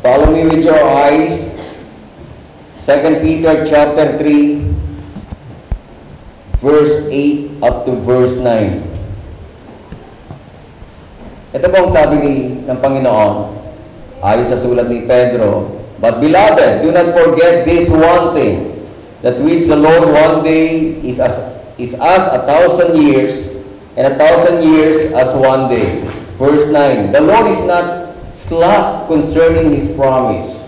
Follow me with your eyes. 2 Peter chapter 3, verse 8 up to verse 9. Ito po ang sabi ni, ng Panginoon, ayon sa sulat ni Pedro, But beloved, do not forget this one thing, that which the Lord one day is as, is as a thousand years, and a thousand years as one day. Verse 9, The Lord is not slack concerning His promise,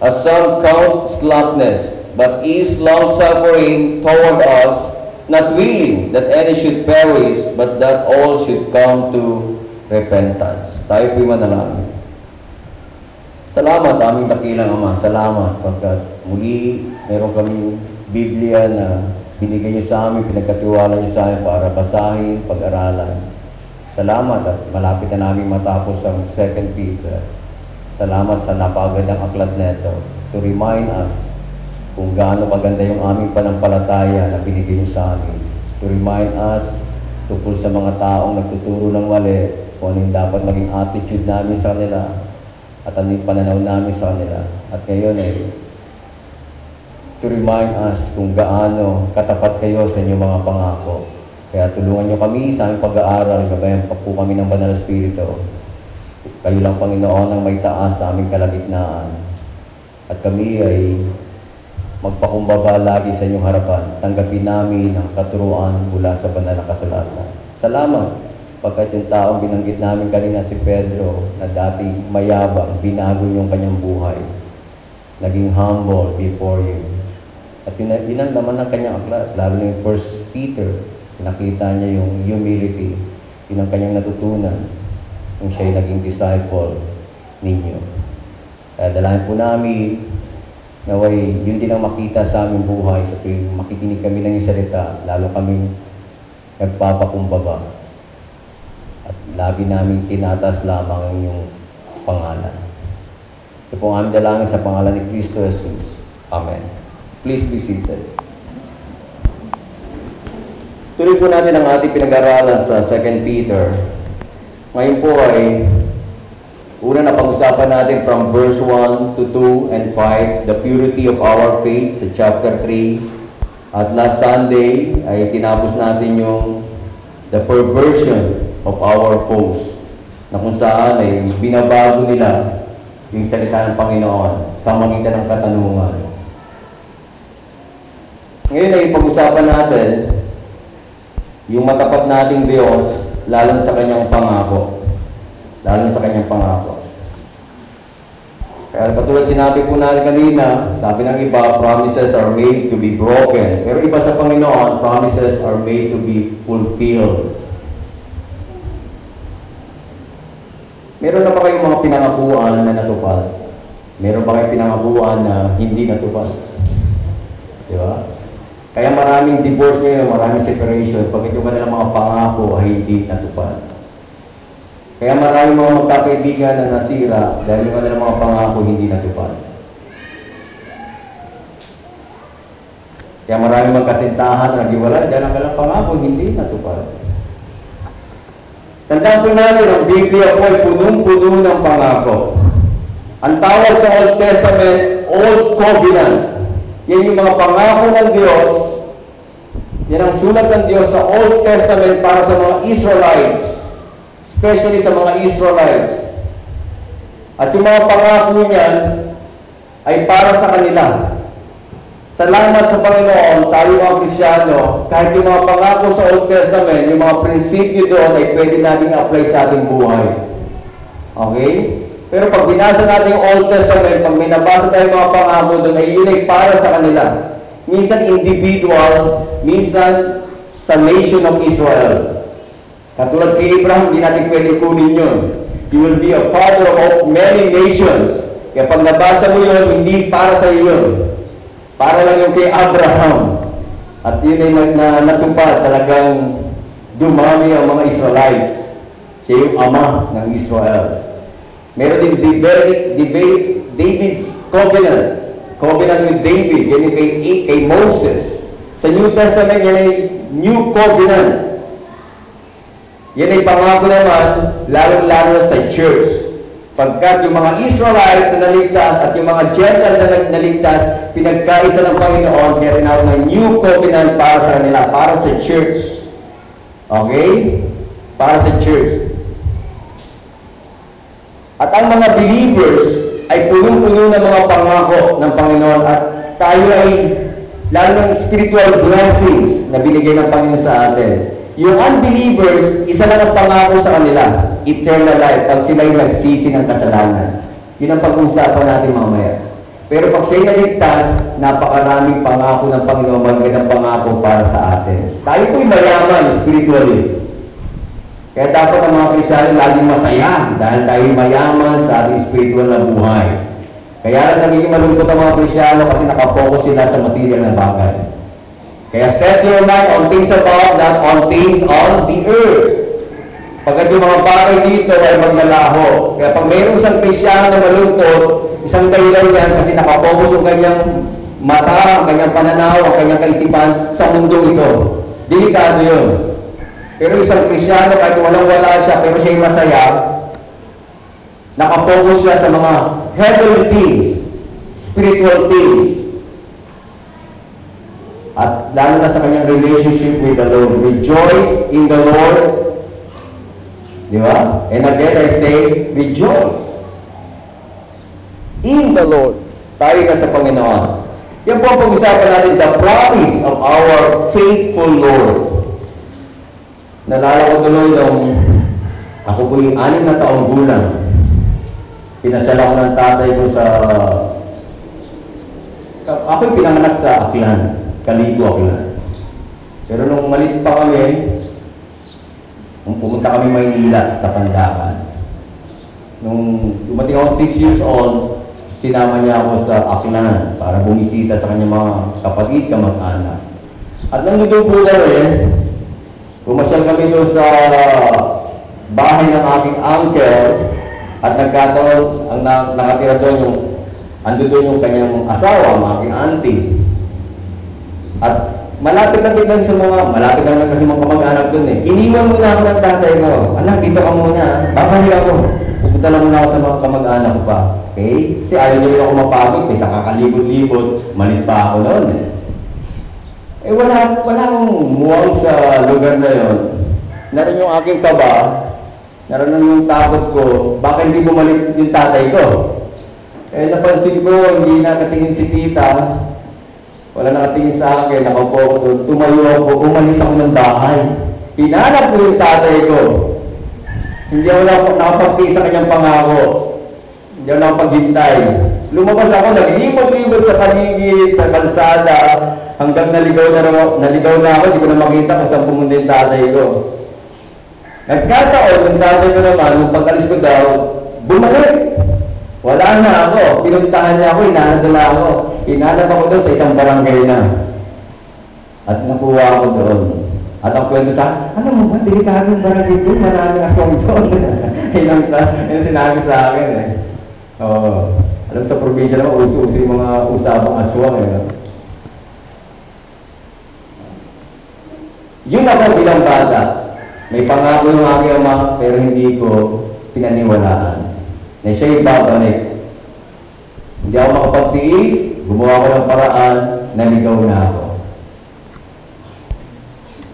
as some count slackness, but is long-suffering toward us, not willing that any should perish, but that all should come to repentance. Tayo po'y manalangin. Salamat aming dakilang Ama. Salamat pagkat muli meron kaming Biblia na binigay niyo sa amin, pinagkatiwala niyo sa amin para basahin, pag-aralan. Salamat at malapit na namin matapos ang 2 Peter. Salamat sa napagandang aklat nito to remind us kung gaano kaganda yung aming panampalataya na binigay sa amin. To remind us tungkol sa mga taong nagtuturo ng mali, kung ano yung dapat maging attitude namin sa kanila, at ano yung pananaw namin sa kanila. At ngayon ay to remind us kung gaano katapat kayo sa inyong mga pangako. Kaya tulungan niyo kami sa aming pag-aaral, gabayan pa po kami ng Banal na Espiritu. Kayo lang, Panginoon, ang may taas sa aming kalagitnaan. At kami ay magpakumbaba lagi sa inyong harapan. Tanggapin namin ang katuruan mula sa banal na kasulatan. Salamat pagkat yung taong binanggit namin kanina si Pedro na dati mayabang, binago yung kanyang buhay. Naging humble before you. At laman ng kanyang aklat, lalo na yung First Peter, nakita niya yung humility, yun ang kanyang natutunan nung siya'y naging disciple ninyo. Kaya dalangin po namin naway yun din ang makita sa aming buhay sa tuwing makikinig kami ng salita, lalo kaming nagpapakumbaba. At lagi namin tinatas lamang ang inyong pangalan. Ito po ang aming dalangin sa pangalan ni Kristo Jesus. Amen. Please be seated. Tuloy po natin ang ating pinag-aralan sa 2 Peter. Ngayon po ay una na pag-usapan natin from verse 1 to 2 and 5, the purity of our faith sa chapter 3. At last Sunday ay tinapos natin yung the perversion of our foes na kung saan ay binabago nila yung salita ng Panginoon sa magitan ng katanungan. Ngayon ay pag-usapan natin yung matapat nating Diyos lalo sa kanyang pangako. Lalo sa kanyang pangako. Kaya katulad sinabi po natin kanina, sabi ng iba, promises are made to be broken. Pero iba sa Panginoon, promises are made to be fulfilled. Meron na ba kayong mga pinangakuan na natupad? Meron ba kayong pinangakuan na hindi natupad? Di ba? Kaya maraming divorce ngayon, maraming separation, pag yung kanilang mga pangako ay hindi natupad. Kaya maraming mga magkakaibigan na nasira dahil yung kanilang mga pangako hindi natupad. Kaya maraming magkasintahan na nagiwalay dahil ang kanilang pangako hindi natupad. Tandaan po natin, ang Biblia po ay punong-puno ng pangako. Ang tawag sa Old Testament, Old Covenant. Yan yung mga pangako ng Diyos. Yan ang sulat ng Diyos sa Old Testament para sa mga Israelites. Especially sa mga Israelites. At yung mga pangako niyan ay para sa kanila. Salamat sa Panginoon, tayo mga Krisyano, kahit yung mga pangako sa Old Testament, yung mga prinsipyo doon ay pwede nating apply sa ating buhay. Okay? Pero pag binasa natin yung Old Testament, pag may nabasa tayong mga pangako doon, ay yun ay para sa kanila. Minsan individual, minsan sa nation of Israel. Katulad kay Abraham, hindi natin pwede kunin yun. You will be a father of many nations. Kaya pag nabasa mo yun, hindi para sa iyo. Para lang yung kay Abraham. At yun ay na, natupad talagang dumami ang mga Israelites. Siya yung ama ng Israel. Meron din David, David, David's covenant. Covenant with David. Yan yung kay, kay Moses. Sa New Testament, yan ay New Covenant. Yan ay pangako naman, lalong-lalo sa church. Pagkat yung mga Israelites na naligtas at yung mga Gentiles na naligtas, pinagkaisa ng Panginoon, kaya tinawag na new covenant para sa kanila, para sa church. Okay? Para sa church. At ang mga believers ay punong-puno ng mga pangako ng Panginoon at tayo ay lalo ng spiritual blessings na binigay ng Panginoon sa atin. Yung unbelievers, isa lang ang pangako sa kanila, eternal life, pag sila ay nagsisi ng kasalanan. Yun ang pag-uusapan natin mamaya. Pero pag siya'y naligtas, napakaraming pangako ng Panginoon, magandang pangako para sa atin. Tayo po'y mayaman spiritually. Kaya dapat ang mga Krisyano laging masaya dahil tayo mayaman sa ating spiritual na buhay. Kaya nagiging malungkot ang mga Krisyano kasi nakapokus sila sa material na bagay. Kaya set your mind on things above, not on things on the earth. Pagkat yung mga bagay dito ay maglalaho. Kaya pag mayroong isang Krisyano na malungkot, isang dahilan yan kasi nakapokus yung kanyang mata, ang kanyang pananaw, ang kanyang kaisipan sa mundo ito. Delikado yun. Pero isang Krisyano, kahit walang wala siya, pero siya'y masaya, nakapokus siya sa mga heavenly things, spiritual things. At lalo na sa kanyang relationship with the Lord. Rejoice in the Lord. Di ba? And again, I say, rejoice in the Lord. Tayo na sa Panginoon. Yan po ang pag-usapan natin, the promise of our faithful Lord. Nalala ko tuloy nung ako po yung anim na taong gulang. Pinasal ako ng tatay ko sa... Ako'y pinanganak sa Aklan, Kaligo, Aklan. Pero nung malit pa kami, nung pumunta kami Maynila sa Pandakan, nung dumating ako 6 years old, sinama niya ako sa Aklan para bumisita sa kanyang mga kapatid, kamag-anak. At nandito po kami, Pumasyal kami doon sa bahay ng aking uncle at nagkataon, ang na, nakatira doon yung, ando doon yung kanyang asawa, ang aking auntie. At malapit-lapit lang sa mga, malapit lang kasi mga kamag-anak doon eh. Iniwan muna ako ng tatay ko. Anak, dito ka muna. Babalik ako. Pupunta lang muna ako sa mga kamag-anak ko pa. Okay? Kasi ayaw niya rin ako mapagod. Kasi kakalibot-libot. Malit pa ako noon eh. Eh wala, wala akong muwang sa lugar na yon. Naroon yung aking kaba, naroon yung takot ko, baka hindi bumalik yung tatay ko. Eh napansin ko, hindi nakatingin si tita, wala nakatingin sa akin, nakaupo ako doon, tumayo ako, umalis ako ng bahay. Pinanap ko yung tatay ko. Hindi ako nak- nakapagtiis sa kanyang pangako. Hindi ako nakapaghintay. Lumabas ako, naglibot-libot sa paligid, sa kalsada, hanggang naligaw na, naligaw na ako, hindi ko na makita kung saan pumunta yung tatay ko. Nagkataon, yung tatay ko naman, nung pag-alis ko daw, bumalik. Wala na ako. Pinuntahan niya ako, inanap na ako. Inanap ako doon sa isang barangay na. At nakuha ako doon. At ang kwento sa alam mo ba, delikado yung barangay doon, maraming aswang doon. yun ang ta- yun ang sinabi sa akin eh. Oo. Alam sa probinsya naman, uso-uso yung mga usapang aswang eh. Yun ako bilang bata. May pangako yung aking ama, pero hindi ko pinaniwalaan. Na siya'y babalik. Hindi ako makapagtiis, gumawa ko ng paraan, naligaw na ako.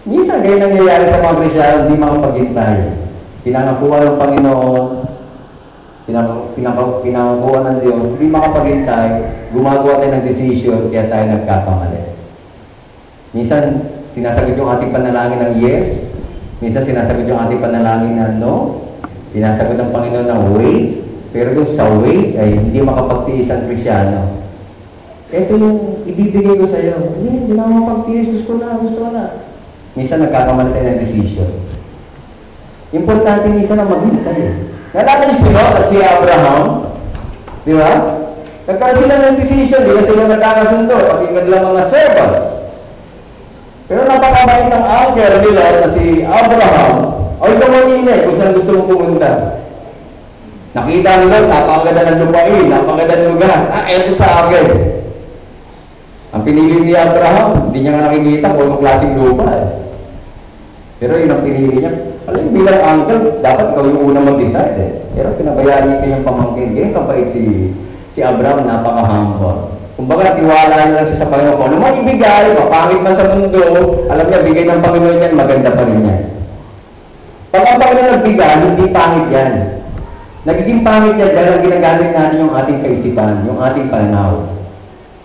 Minsan ganyan nangyayari sa mga Krisyano, hindi makapaghintay. Pinangakuha ng Panginoon, pinangakuha ng Diyos, hindi makapaghintay, gumagawa tayo ng decision, kaya tayo nagkakamali. Minsan, sinasagot yung ating panalangin ng yes, minsan sinasagot yung ating panalangin na no, sinasagot ng Panginoon ng wait, pero doon sa wait ay hindi makapagtiis ang Krisyano. Ito yung ibibigay ko sa iyo. Hindi, hindi na makapagtiis. Gusto na, gusto na. Minsan nagkakamali tayo ng decision. Importante minsan na maghintay. eh. Nalala niyo sila at si Abraham? Di ba? Nagkaroon sila ng decision, di ba sila nagkakasundo, pag-ingad lang mga servants. Pero napakabait ng uncle nila na si Abraham, ay kamamili kung saan gusto mo pumunta. Nakita nila, napakaganda ng lupain, napakaganda ng lugar. Ah, eto sa akin. Ang pinili ni Abraham, hindi niya nga nakikita kung anong klaseng lupa. Eh. Pero yun ang pinili niya. Alam mo, bilang uncle, dapat ikaw yung unang mag-decide eh. Pero pinabayaan niya kanyang pamangkin. Ganyan kapait si, si Abraham, napaka-humble. Kumbaga, tiwala niya lang siya sa Panginoon. Kung ano mo ibigay, mapangit man sa mundo, alam niya, bigay ng Panginoon yan, maganda pa rin yan. Pag ang Panginoon nagbigay, hindi pangit yan. Nagiging pangit yan dahil ginagamit natin yung ating kaisipan, yung ating pananaw.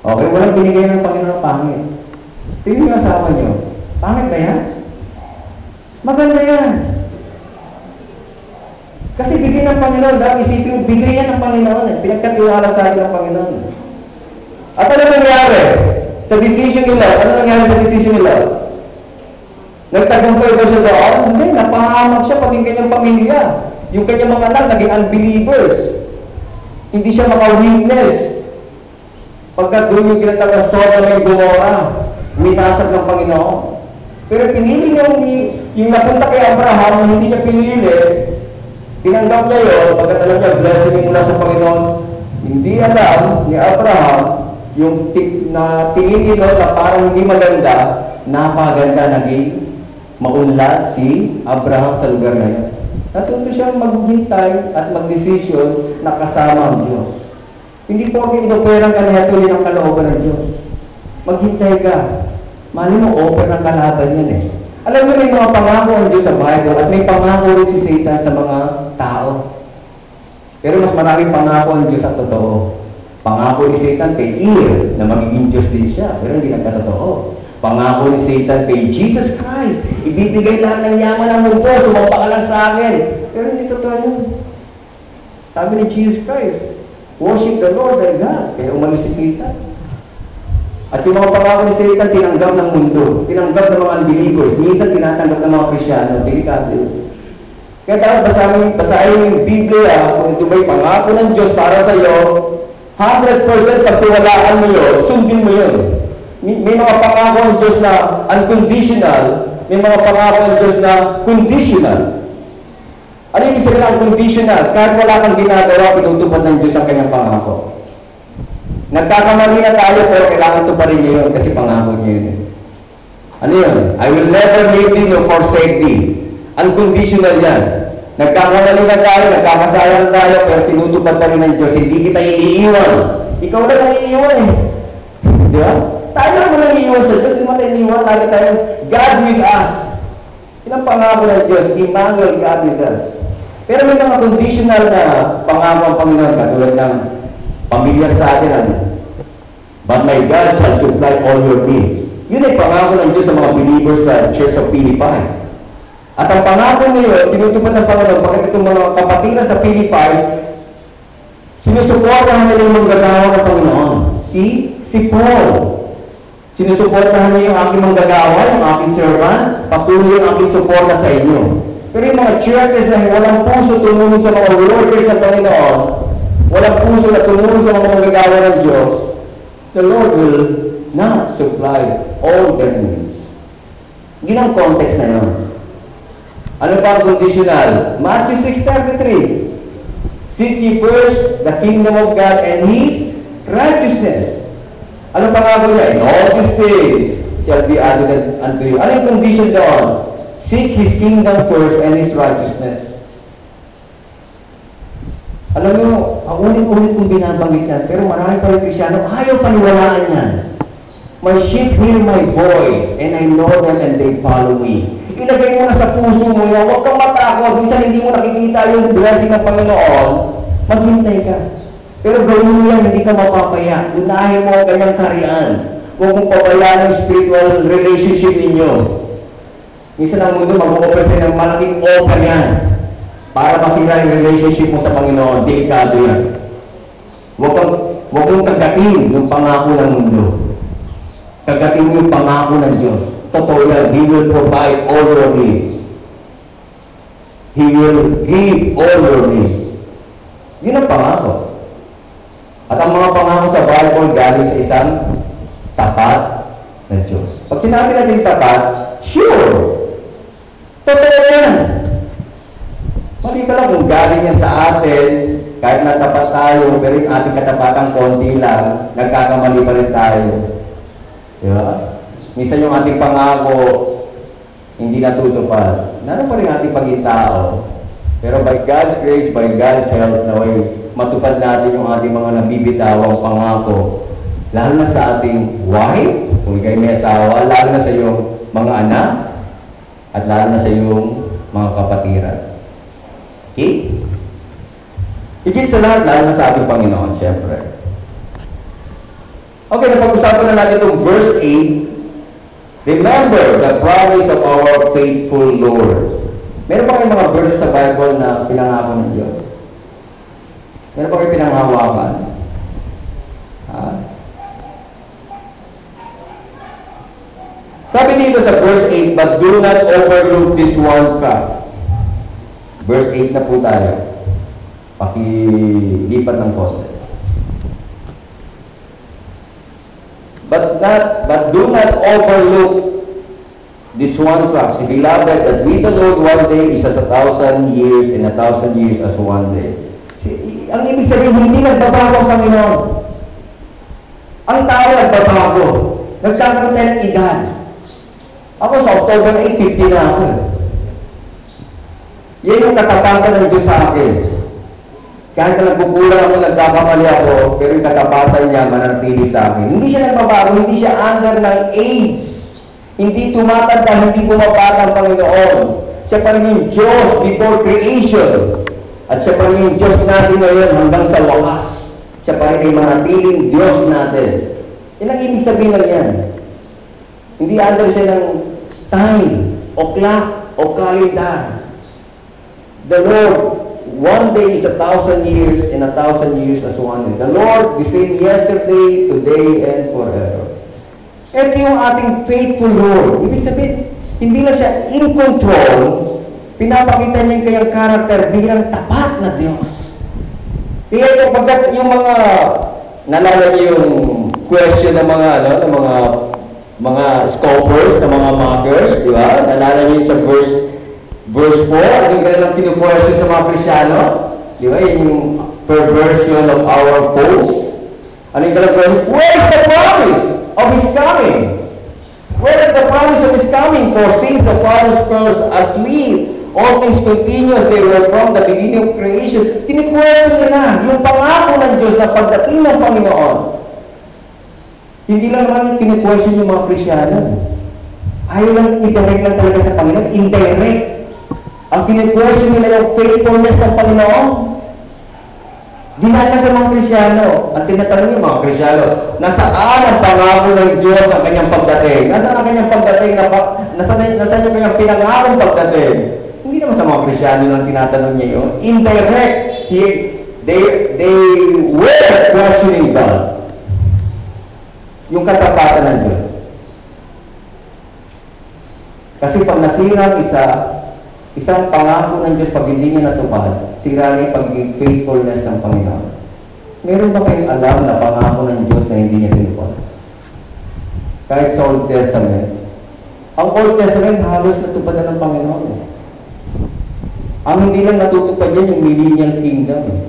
Okay, walang binigay ng Panginoon pangit. Tingnan yung asawa niyo. Pangit ba yan? Maganda yan. Kasi bigay ng Panginoon, dahil isipin mo, bigay yan ng Panginoon. Eh. Pinagkatiwala sa akin ng Panginoon. At ano nangyari? Sa decision nila, ano nangyari sa decision nila? Nagtagumpay ba siya doon? Hindi, napahamak siya pati kanyang pamilya. Yung kanyang mga anak, naging unbelievers. Hindi siya maka-witness. Pagkat doon yung tinatawag Sodom and Gomorrah, winasag ng Panginoon. Pero pinili niya yung, yung napunta kay Abraham hindi niya pinili, tinanggap niya yun, pagkat alam niya, blessing mula sa Panginoon. Hindi alam ni Abraham yung ti- na pinili no, na parang hindi maganda, napaganda naging maunlad si Abraham sa lugar na yun. Natuto siyang maghintay at magdesisyon na kasama ang Diyos. Hindi po ako inoperang ka na ng kalooban ng Diyos. Maghintay ka. Mali mo, offer ng kalaban yan eh. Alam mo, may mga pangako ang Diyos sa Bible at may pangako rin si Satan sa mga tao. Pero mas maraming pangako ang Diyos at totoo. Pangako ni Satan kay Ir na magiging Diyos din siya, pero hindi nagkatotoo. Pangako ni Satan kay Jesus Christ, ibibigay lahat ng yaman ng mundo, sumampa ka lang sa akin. Pero hindi totoo yun. Sabi ni Jesus Christ, worship the Lord thy God. Kaya umalis si Satan. At yung mga pangako ni Satan, tinanggap ng mundo. Tinanggap ng mga unbelievers. Minsan tinatanggap ng mga Krisyano. Delikado yun. Kaya dapat basahin, basahin yung Biblia kung ito ba'y pangako ng Diyos para sa iyo, 100% pagtiwalaan mo yun, sundin mo yun. May, may mga pangako ng Diyos na unconditional, may mga pangako ng Diyos na conditional. Ano ibig sabihin ng conditional? Kahit wala kang ginagawa, pinutupad ng Diyos ang kanyang pangako. Nagkakamali na tayo pero kailangan tuparin niyo yun kasi pangako niyo yun. eh. Ano yun? I will never leave thee nor forsake thee. Unconditional yan. Nagkakamali na tayo, nagkakasaya na tayo, pero tinutupad pa rin ng Diyos. Hindi kita iiiwan. Ikaw na lang iiwan eh. Di ba? Tayo mo lang iiwan sa Diyos. Hindi mo tayo iniwan. Lagi tayo, God with us. Yan ang pangako ng Diyos. Emmanuel, God with us. Pero may mga conditional na pangako ang Panginoon katulad ng pamilyar sa atin ano? But my God shall supply all your needs. Yun ay pangako ng Diyos sa mga believers sa Church of Philippi. At ang pangako niyo, tinutupad ng Panginoon, bakit itong mga kapatiran sa Philippi, sinusuportahan nila yung manggagawa ng Panginoon. Si, si Paul. Sinusuportahan niya yung aking manggagawa, yung aking servant, patuloy yung aking suporta sa inyo. Pero yung mga churches na walang puso tumulong sa mga workers ng Panginoon, walang puso na tumulong sa mga manggagawa ng Diyos, the Lord will not supply all their needs. Yun ang context na yun. Ano pa ang conditional? Matthew 6.33 Seek ye first the kingdom of God and His righteousness. Ano pa nga niya? In all these things shall be added unto you. Ano yung condition doon? Seek His kingdom first and His righteousness. Alam nyo, ang ulit-ulit kong binabanggit yan, pero marami pa rin Krisyano, ayaw paniwalaan yan. My sheep hear my voice, and I know them and they follow me. Ilagay mo na sa puso mo yan, huwag kang matakot. Minsan hindi mo nakikita yung blessing ng Panginoon, maghintay ka. Pero gawin mo yan, hindi ka mapapaya. Unahin mo ang kanyang kariyan. Huwag mong pabayaan ang spiritual relationship ninyo. Minsan ang mundo mag-offer sa'yo ng malaking offer yan para masira yung relationship mo sa Panginoon. Delikado yan. Huwag kang, huwag kagatin yung pangako ng mundo. Kagatin mo yung pangako ng Diyos. Totoo yan. He will provide all your needs. He will give all your needs. Yun ang pangako. At ang mga pangako sa Bible galing sa isang tapat na Diyos. Pag sinabi natin tapat, sure. Totoo yan. Mali pala kung galing yan sa atin, kahit natapat tayo, pero yung ating katapatang konti lang, nagkakamali pa rin tayo. Di ba? Minsan yung ating pangako, hindi natutupad. Naroon pa rin ating paging tao. Pero by God's grace, by God's help, naway matupad natin yung ating mga nabibitawang pangako. Lalo na sa ating wife, kung ikay may asawa, lalo na sa iyong mga anak, at lalo na sa iyong mga kapatiran. Okay? Higit sa lahat, lalo na sa ating Panginoon, siyempre. Okay, napag-usapan na natin itong verse 8. Remember the promise of our faithful Lord. Meron ba kayong mga verses sa Bible na pinangako ng Diyos? Meron ba kayong pinanghawakan? Ha? Sabi dito sa verse 8, But do not overlook this one fact. Verse 8 na po tayo. Pakilipat ng konti. But not, but do not overlook this one fact, beloved, that with the Lord one day is as a thousand years, and a thousand years as one day. Si, ang ibig sabihin, hindi nagbabago ang Panginoon. Ang tao nagbabago. Nagkakaroon tayo ng edad. Ako sa October 8, 50 na ako. Yan yung katapatan ng Diyos sa akin. Kahit na nagkukulang ako, nagkakamali ako, pero yung katapatan niya mananatili sa akin. Hindi siya nagbabago, hindi siya under ng AIDS. Hindi tumatanda, hindi bumabata ang Panginoon. Siya pa rin yung Diyos before creation. At siya pa rin yung Diyos natin ngayon hanggang sa wakas. Siya pa rin yung manatiling Diyos natin. Yan ang ibig sabihin ng yan. Hindi under siya ng time, o clock, o calendar. The Lord, one day is a thousand years, and a thousand years as one day. The Lord, the same yesterday, today, and forever. Ito yung ating faithful Lord. Ibig sabihin, hindi lang siya in control, pinapakita niya yung kanyang karakter bilang tapat na Diyos. Kaya ito, pagkat yung mga, nalala niyo yung question ng mga, ano, ng mga, mga scopers, ng mga mockers, di ba? Nalala niyo sa verse, verse 4, ano yung kanilang kinu-question sa mga Krisyano? Di ba? Yun yung perversion of our foes. Ano yung kanilang question? Where is the promise of His coming? Where is the promise of His coming? For since the fathers fell asleep, all things continue as they were from the beginning of creation. Tinikwestiyon nila yung pangako ng Diyos na pagdating ng Panginoon. Hindi lang naman tinikwestiyon yung mga Krisyano. Ayaw lang i-direct lang talaga sa Panginoon, indirect. Ang tinikwestiyon nila yung faithfulness ng Panginoon. Dinaan lang sa mga Krisyano. Ang tinatanong niyo mga Krisyano, nasaan ang pangako ng Diyos ng kanyang pagdating? Nasaan ang kanyang pagdating? Na, nasaan, nasaan yung kanyang pinangarong pagdating? Hindi naman sa mga Krisyano lang tinatanong niya yun. Indirect. He, they, they were questioning God. Yung katapatan ng Diyos. Kasi pag nasira ang isa, isang pangako ng Diyos pag hindi niya natupad, sira na pagiging faithfulness ng Panginoon. Meron ba kayong alam na pangako ng Diyos na hindi niya tinupad? Kahit sa Old Testament, ang Old Testament halos natupad na ng Panginoon. eh. Ang hindi lang natutupad yan, yung millennial kingdom. eh.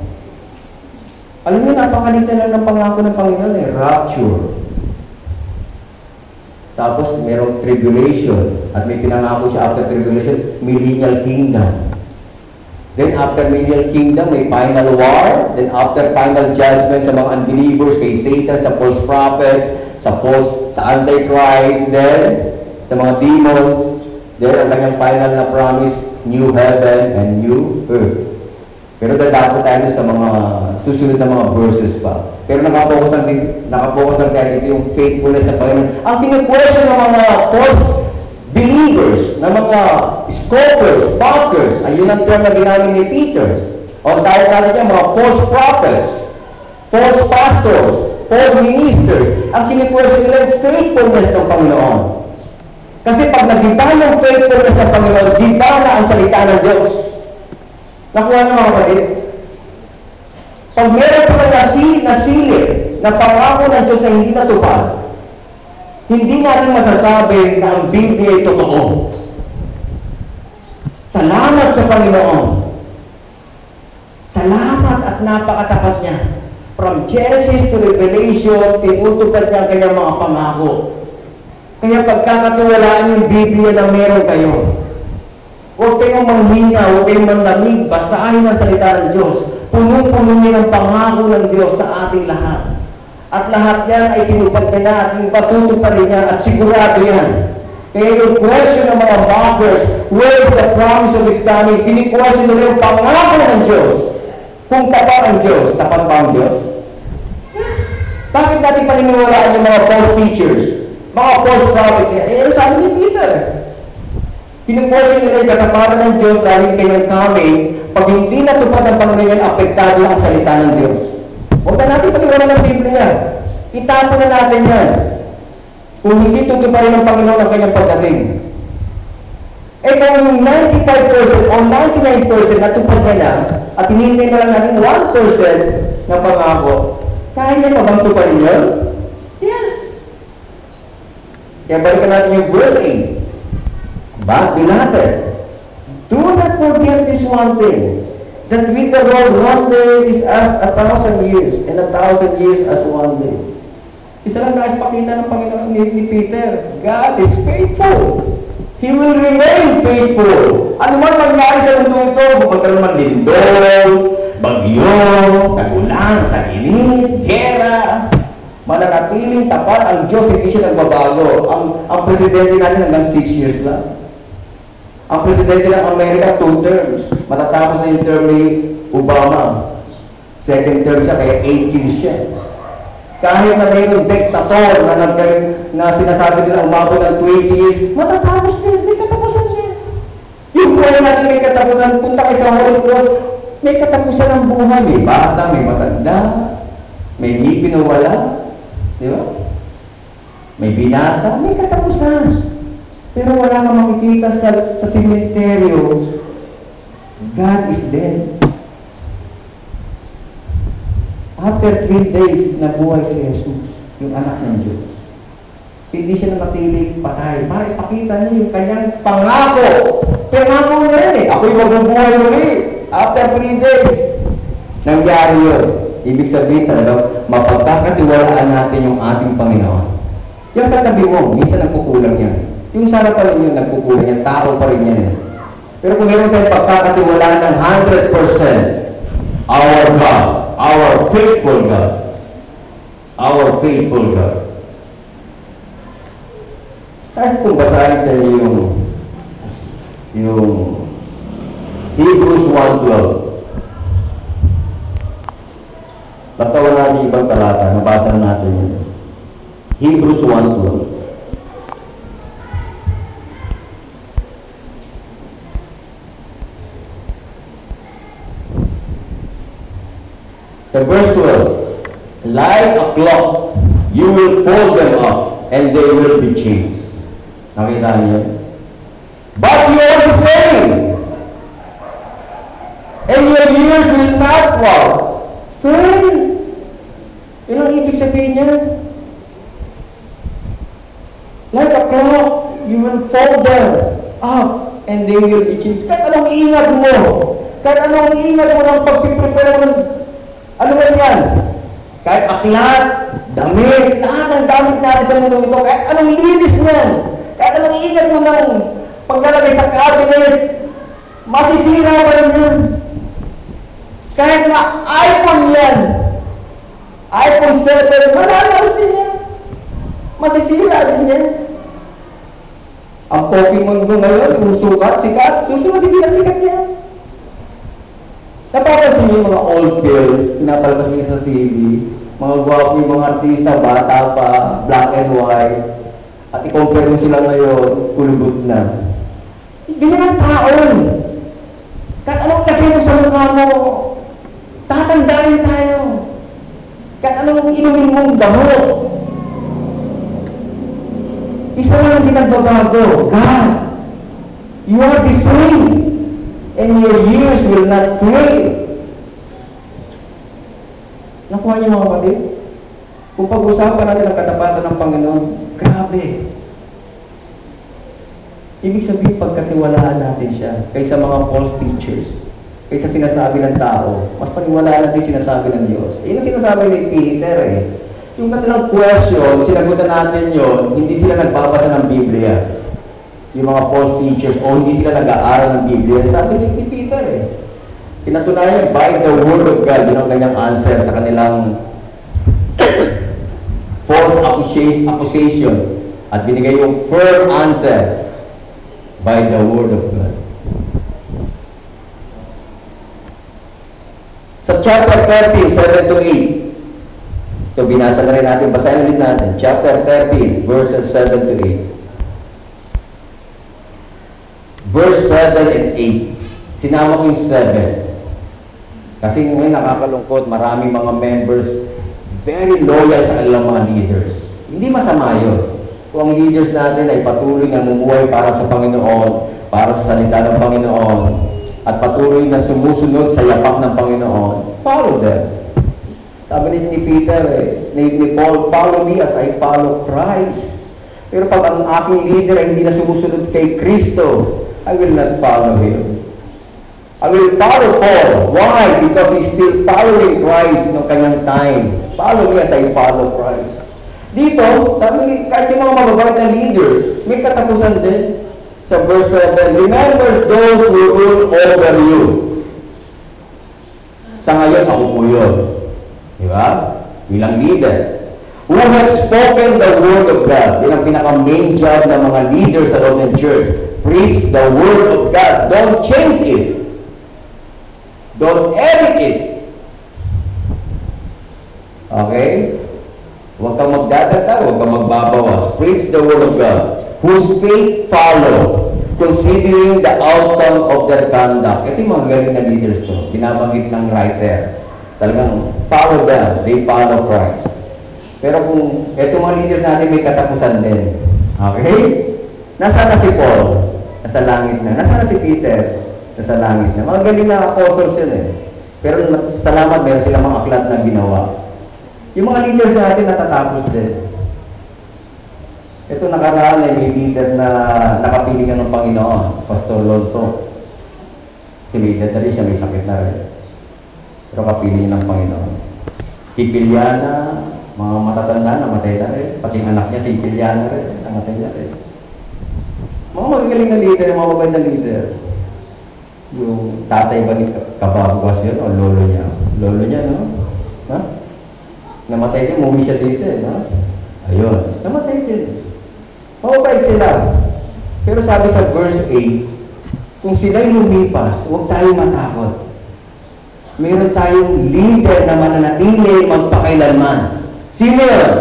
Alam niyo, napakalita lang ng pangako ng Panginoon eh, rapture. Tapos merong tribulation at may pinangako siya after tribulation, millennial kingdom. Then after millennial kingdom, may final war. Then after final judgment sa mga unbelievers, kay Satan, sa false prophets, sa false, sa Antichrist, then sa mga demons. Then ang kanyang final na promise, new heaven and new earth. Pero dadako tayo sa mga susunod na mga verses pa. Pero nakapokus lang, din, nakapokus lang tayo dito yung faithfulness ng Panginoon. Ang kinikwestiyon ng mga false believers, ng mga scoffers, mockers, ayun ang term na ginamit ni Peter. O tawag natin yan, mga false prophets, false pastors, false ministers. Ang kinikwestiyon nila yung faithfulness ng Panginoon. Kasi pag nagiba yung faithfulness ng Panginoon, giba na ang salita ng Diyos. Nakuha niyo mga kapatid? Pag meron sa mga nasi, nasilip na pangako ng Diyos na hindi natupad, hindi natin masasabi na ang Biblia ay totoo. Salamat sa Panginoon. Salamat at napakatapat niya. From Genesis to Revelation, tinutupad niya ang kanyang mga pangako. Kaya pagkakatiwalaan yung Biblia na meron kayo. Huwag kayong manghina, huwag kayong manlamig, basahin ang salita ng Diyos. Punong-punuhin ang pangako ng Diyos sa ating lahat. At lahat yan ay tinupad niya na at ipatuto pa rin niya at sigurado yan. Kaya yung question ng mga mockers, where is the promise of His coming? Kini-question nila yung pangako ng Diyos. Kung tapat ang Diyos, tapat ba ang Diyos? Yes. Bakit natin paniniwalaan yung mga false teachers? Mga false prophets? Eh, ano sabi ni Peter? Kinukwestiyon nila yung katapatan ng Diyos dahil kayong coming, pag hindi natupad ng Panginoon apektado ang salita ng Diyos. Huwag na natin paniwala ng Biblia. Itapon na natin yan. Kung hindi tutuparin ng Panginoon ang kanyang pagdating. Eh kung yung 95% o 99% natupad niya na, at hinihintay na lang natin 1% na pangako, kaya niya pa bang tuparin yun? Yes. Kaya balikan natin yung verse 8. But beloved, do not forget this one thing, that with the Lord one day is as a thousand years, and a thousand years as one day. Isa lang nais pakita ng Panginoon ni, Peter, God is faithful. He will remain faithful. Ano man mangyari sa mundo ito, magkaroon man lindol, bagyo, tagulan, tag-init, gera, mananatiling tapat ang Diyos, hindi siya nagbabago. Ang, ang presidente natin hanggang 6 years lang. Ang presidente ng Amerika, 2 terms. Matatapos na yung term ni Obama. Second term siya, kaya 8 years siya. Kahit na mayroong diktator na, nag, na sinasabi nila umabot ng 20 years, matatapos din, may katapusan niya. Yung buhay natin may katapusan, punta kayo sa Holy Cross, may katapusan ang buhay. May bata, may matanda, may ngipin na. Di ba? May binata, may katapusan. Pero wala kang makikita sa, sa simenteryo. God is dead. After three days, nabuhay si Jesus, yung anak ng Diyos. Hindi siya namatiling patay para ipakita niya yung kanyang pangako. Pangako niya yan eh. Ako'y mabubuhay muli. After three days, nangyari yun. Ibig sabihin talaga, mapagkakatiwalaan natin yung ating Panginoon. Yung katabi mo, minsan nagkukulang yan. Yung sana pa rin yun, nagkukulang yan. Tao pa rin yan. eh. Pero kung meron tayong pagkakatiwalaan ng 100%, our God, our faithful God, our faithful God. Tapos kung basahin sa inyo yung, yung Hebrews 1.12, Batawan natin yung ibang talata, nabasa na natin yun. Hebrews 1.12 Sa verse 12, Like a clock, you will fold them up, and they will be changed. Nakita niyo? But you are the same. And your years will not what? Fail. Yun ang ibig sabihin niya. Like a clock, you will fold them up, and they will be changed. Kahit anong ingat mo, kahit anong ingat mo ng pagpiprepare mo ng ano ba yan? Kahit aklat, damit, lahat ng damit natin sa mundo ito, kahit anong linis niyan, kahit anong ingat mo ng paglalagay sa cabinet, masisira pa rin yan. Kahit na iPhone yan, iPhone 7, malalas din yan. Masisira din yan. Ang Pokemon ko ngayon, yung sukat, sikat, susunod hindi na sikat yan. Napapansin niyo yung mga old girls, pinapalabas minsan sa TV, mga gwapo yung mga artista, bata pa, black and white, at i-compare mo sila ngayon, kulubot na. Ganyan ang tao. Kahit anong lagay mo sa mukha mo, tatanda rin tayo. Kahit anong inumin mong gamot. Isa lang hindi nagbabago, God. You are the same and your years will not fail. Nakuha niyo mga kapatid? Kung pag-usapan natin ang katapatan ng Panginoon, grabe. Ibig sabihin, pagkatiwalaan natin siya kaysa mga false teachers, kaysa sinasabi ng tao, mas paniwalaan natin sinasabi ng Diyos. Yun ang sinasabi ni Peter eh. Yung kanilang question, sinagutan natin yon, hindi sila nagbabasa ng Biblia. Yung mga post teachers, o hindi sila nag-aaral ng Biblia. Sabi ni, Peter eh. Pinatunayan, by the word of God, yun ang kanyang answer sa kanilang false accusation at binigay yung firm answer by the word of God. Sa chapter 13, 7 to 8, ito binasa na rin natin, basahin ulit natin. Chapter 13, verses 7 to 8. Verse 7 and 8. Sinama ko yung 7. Kasi ngayon nakakalungkot, maraming mga members very loyal sa kanilang mga leaders. Hindi masama yun. Kung ang leaders natin ay patuloy na mumuhay para sa Panginoon, para sa salita ng Panginoon, at patuloy na sumusunod sa yapak ng Panginoon, follow them. Sabi ni, Peter, eh, ni, ni Paul, follow me as I follow Christ. Pero pag ang aking leader ay hindi na sumusunod kay Kristo, I will not follow him. I will follow Paul. Why? Because he's still following Christ ng kanyang time. Follow me as I follow Christ. Dito, sabi ni, kahit yung mga mababait na leaders, may katapusan din. Sa verse 7, Remember those who rule over you. Sa ngayon, ako po yun. Di ba? Bilang leader. Who have spoken the word of God. Yan ang pinaka-main job ng mga leaders sa loob church. Preach the word of God. Don't change it. Don't edit it. Okay? Huwag kang magdadagdag, huwag kang magbabawas. Preach the word of God. Whose faith follow, considering the outcome of their conduct. Ito yung mga galing na leaders to. Binabanggit ng writer. Talagang follow them. They follow Christ. Pero kung ito mga leaders natin may katapusan din. Okay? Nasaan na si Paul? Nasa langit na. Nasaan na si Peter? Nasa langit na. Mga galing na apostles yun eh. Pero salamat meron silang mga aklat na ginawa. Yung mga leaders natin natatapos din. Ito nakaraan ay may leader na nakapili nga ng Panginoon, si Pastor Lolto. Si leader na rin siya, may sakit na rin. Pero kapili niya ng Panginoon. Hipiliana, mga matatanda, namatay na rin. Pati anak niya, si Hipiliana rin, namatay na rin. Mga magagaling na leader, mga mabait na leader. Yung tatay ba ni Kababuas yun, o lolo niya? Lolo niya, no? Ha? Namatay din, umuwi siya dito, eh, no? Ayun, namatay din. Mababait sila. Pero sabi sa verse 8, kung sila'y lumipas, huwag tayong matakot. Meron tayong leader na mananatili magpakailanman. Sino yun?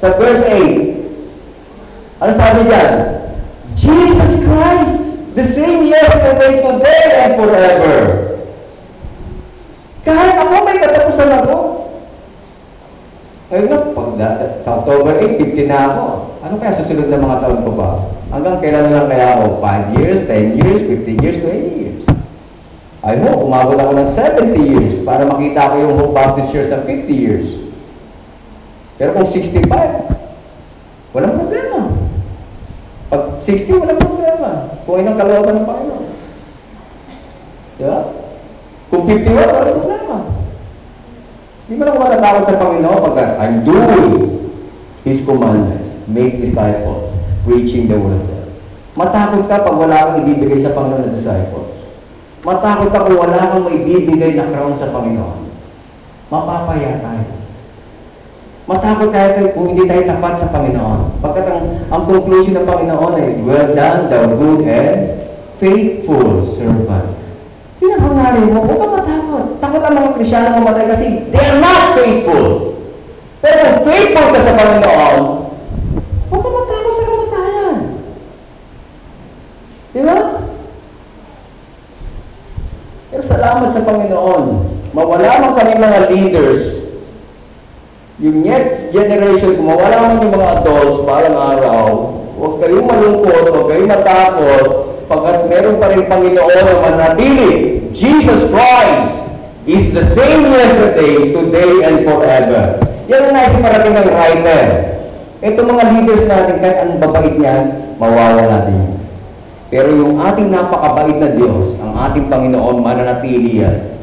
Sa verse 8, ano sabi diyan? Jesus Christ, the same yesterday, today, and forever. Kahit ako may katapusan ako. Ayun nga, pag sa October 8, 50 na ako. Ano kaya susunod na mga taon ko ba? Hanggang kailan lang kaya ako? 5 years, 10 years, 15 years, 20 years. I hope, umabot ako ng 70 years para makita ko yung Hope Baptist Church ng 50 years. Pero kung 65, walang problema. Pag 60, walang problema. Kung inang kalooban ng Panginoon. Di ba? Kung 51, walang problema. Hindi mo na ako sa Panginoon pagka I'm doing His commandments, make disciples, preaching the word of God. Matakot ka pag wala kang ibibigay sa Panginoon na disciples. Matakot ka kung wala kang maibibigay na crown sa Panginoon. Mapapaya tayo. Matakot tayo tayo kung hindi tayo tapat sa Panginoon. Pagkat ang, ang conclusion ng Panginoon ay, Well done, thou good and faithful servant. Yun ang hangarin mo. Huwag kang matakot. Takot ang mga Krisyano mamatay kasi they are not faithful. Pero kung faithful ka sa Panginoon, huwag kang matakot sa kamatayan. Di ba? Pero salamat sa Panginoon. Mawala man kami mga leaders, yung next generation, kung mawala man yung mga adults, parang araw, huwag kayong malungkot, huwag kayong matakot, pagkat meron pa rin Panginoon na manatili. Jesus Christ is the same yesterday, today, and forever. Yan ang nasa marating ng writer. Ito mga leaders natin, kahit ang babait niyan, mawawala din yan. Pero yung ating napakabait na Diyos, ang ating Panginoon, mananatili yan.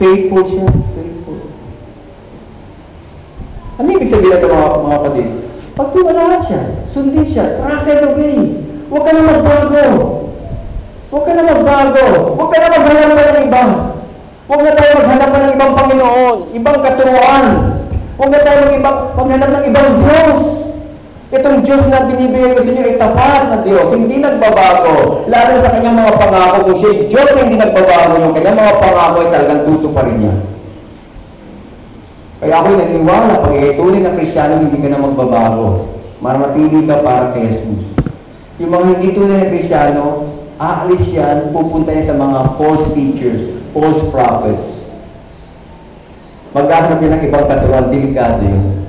Faithful siya. Ano ibig sabihin ng mga, mga kapatid? Pagtiwalaan siya, sundin siya, trust and obey. Huwag ka na magbago. Huwag ka na magbago. Huwag ka na maghanap pa ng iba. Huwag na tayo maghanap pa ng ibang Panginoon, ibang katuruan. Huwag na tayo mag-ibang, maghanap ng ibang Diyos. Itong Diyos na binibigay ko sa inyo ay tapat na Diyos, hindi nagbabago. Lalo sa kanyang mga pangako, kung siya Diyos na hindi nagbabago, yung kanyang mga pangako ay talagang tuto pa rin niya. Kaya ako'y naniwala, pag tunay na Krisyano, hindi ka na magbabago. Manatili ka para kay Jesus. Yung mga hindi tunay na Krisyano, aalis yan, pupunta yan sa mga false teachers, false prophets. Maghahanap yan ng ibang katuruan, delikado yun.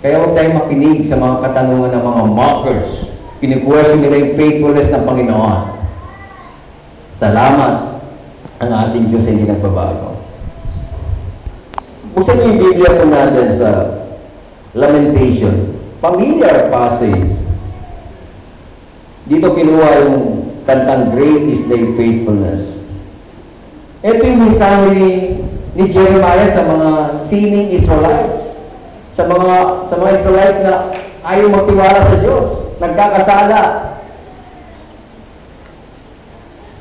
Kaya huwag tayong makinig sa mga katanungan ng mga mockers. Kini-question nila yung faithfulness ng Panginoon. Salamat. Ang ating Diyos ay hindi nagbabago. Buksan niyo yung Biblia po natin sa Lamentation. Familiar passage. Dito kinuha yung kantang Great is Thy Faithfulness. Ito yung mensahe ni, ni Jeremiah sa mga sinning Israelites. Sa mga sa mga Israelites na ayaw magtiwala sa Diyos, nagkakasala.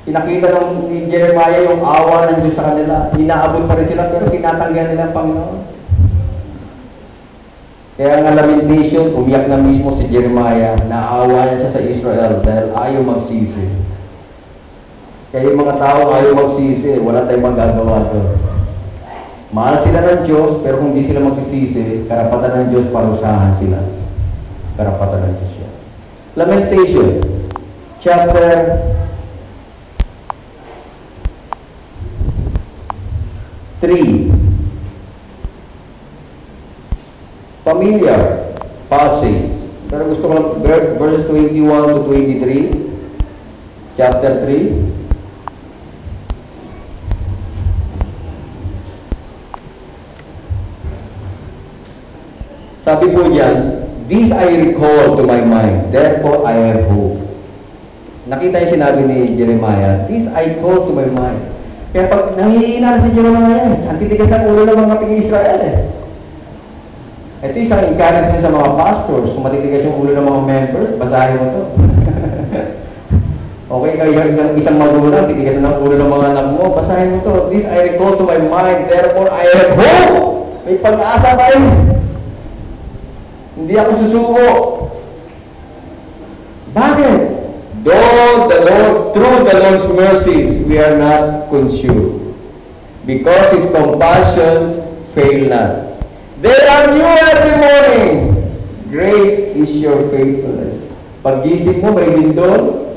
Pinakita ng ni Jeremiah yung awa ng Diyos sa kanila. Inaabot pa rin sila pero tinatanggihan nila ang Panginoon. Kaya nga lamentation, umiyak na mismo si Jeremiah, naawa niya siya sa Israel dahil ayaw magsisi. Kaya yung mga tao ayaw magsisi, wala tayong magagawa doon. Mahal sila ng Diyos, pero kung di sila magsisisi, karapatan ng Diyos parusahan sila. Karapatan ng Diyos yan. Lamentation, chapter 3. Familiar passage. Pero gusto ko lang, ver- verses 21 to 23, chapter 3. Sabi po diyan, This I recall to my mind, therefore I have hope. Nakita yung sinabi ni Jeremiah, This I call to my mind. Kaya pag nangihina na si Jeremiah, ang titigas ng ulo ng mga kapatid Israel eh. Ito isang encouragement sa mga pastors. Kung matitigas yung ulo ng mga members, basahin mo to. okay, kayo isang, isang magulang, titigas ng ulo ng mga anak mo, basahin mo to. This I recall to my mind, therefore I have hope. May pag-asa pa rin. Hindi ako susuko. Bakit? Though the Lord, through the Lord's mercies, we are not consumed. Because His compassions fail not. They are new every morning. Great is your faithfulness. Pag-isip mo, may lindol.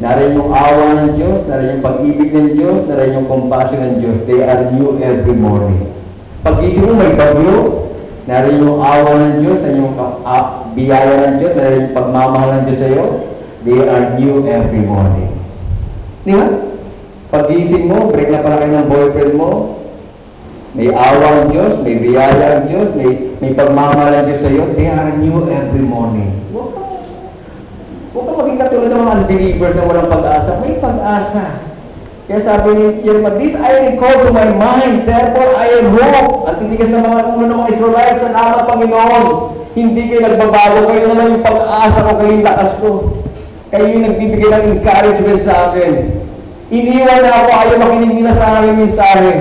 Nariyan yung awa ng Diyos, nariyan yung pag-ibig ng Diyos, nariyan yung compassion ng Diyos. They are new every morning. Pag-isip mo, may bagyo. Nariyan yung awa ng Diyos, nariyan yung biyaya ng Diyos, yung pagmamahal ng Diyos sa iyo. They are new every morning. Di ba? Pag-isip mo, break na pala kayo ng boyfriend mo, may awa ang Diyos, may biyaya ang Diyos, may, may pagmamahal ang Diyos sa iyo, they are new every morning. Huwag ka, huwag ka maging katulad ng mga unbelievers na walang pag-asa. May pag-asa. Kaya sabi ni Jeremiah, This I recall to my mind, therefore I am hope. Ang titigas ng mga ulo ng mga Israelites, salamat Panginoon. Hindi kayo nagbabago, kayo naman yung pag-asa ko, kayo yung lakas ko. Kayo yung nagbibigay ng encouragement sa akin. Iniwan na ako, ayaw makinig nila sa aking mensahe.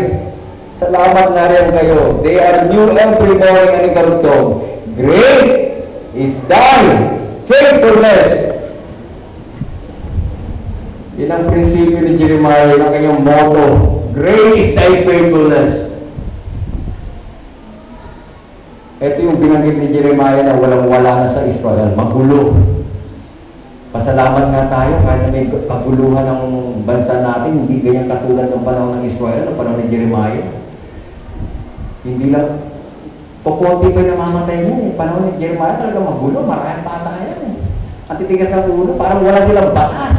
Salamat na rin kayo. They are new every morning and karugtong. Great is thy faithfulness. Yan ang prinsipyo ni Jeremiah, ang kanyang motto. Great is thy faithfulness. Ito yung binanggit ni Jeremiah na walang-wala na sa Israel. Magulo. Pasalamat nga tayo kahit na may kaguluhan ng bansa natin, hindi ganyan katulad ng panahon ng Israel, ng panahon ni Jeremiah. Hindi lang, pukunti pa yung namamatay niyan eh. Panahon ni Jeremiah talaga magulo, maraming patayan eh. Ang titigas ng ulo, parang wala silang batas.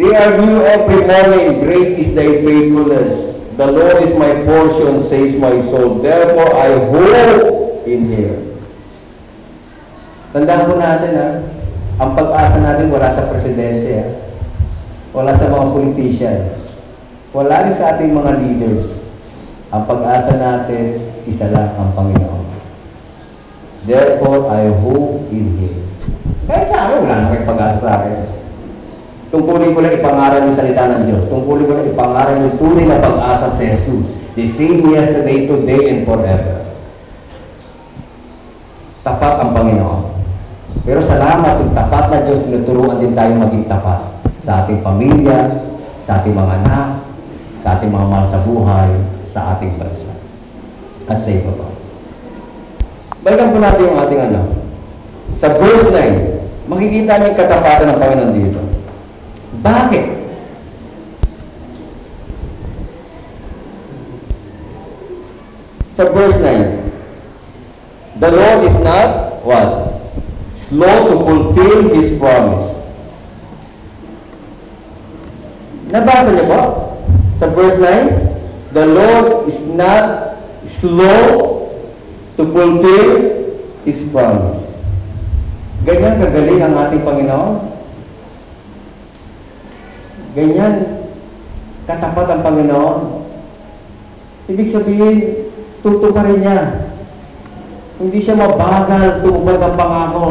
They are new every morning, great is thy faithfulness. The Lord is my portion, says my soul. Therefore, I hope in Him. Tandaan po natin ha, ang pag-asa natin wala sa presidente ha. Wala sa mga politicians. Wala rin sa ating mga leaders. Ang pag-asa natin, isa lang ang Panginoon. Therefore, I hope in Him. Kaya sa akin, wala na pag-asa sa akin. Tungkulin ko lang ipangaral yung salita ng Diyos. Tungkulin ko lang ipangaral yung tunay na pag-asa sa Jesus. The same yesterday, today, and forever. Tapat ang Panginoon. Pero salamat, yung tapat na Diyos, tinuturuan din tayo maging tapat sa ating pamilya, sa ating mga anak, sa ating mga mahal sa buhay, sa ating bansa. At sa iba pa. Balikan po natin yung ating ano. Sa verse 9, makikita niyo yung katapatan ng Panginoon dito. Bakit? Sa verse 9, The Lord is not, what? Slow to fulfill His promise. Nabasa niyo po? Sa verse 9, The Lord is not slow to fulfill His promise. Ganyan kagaling ang ating Panginoon. Ganyan katapat ang Panginoon. Ibig sabihin, tutuparin niya. Hindi siya mabagal tumupad ang pangako.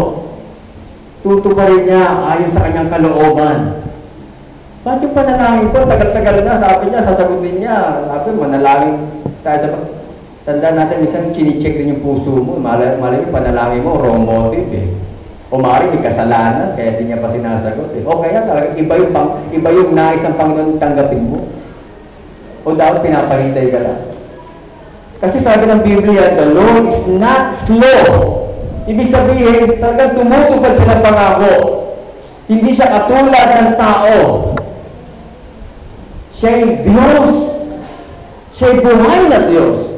Tutuparin niya ayon sa kanyang kalooban. Ba't yung panalangin ko, tagal-tagal na, sabi niya, sasagutin niya. Sabi, manalangin tayo sa... Tanda natin, minsan chine-check din yung puso mo. Malay, malay panalangin mo, wrong motive eh. O maaaring may kasalanan, kaya di niya pa sinasagot eh. O kaya talaga, iba yung, pang, iba yung nais ng Panginoon tanggapin mo. O dapat pinapahintay ka lang. Kasi sabi ng Biblia, the Lord is not slow. Ibig sabihin, talagang tumutupad siya ng pangako. Hindi siya katulad ng tao. Siya'y Diyos. Siya'y buhay na Diyos.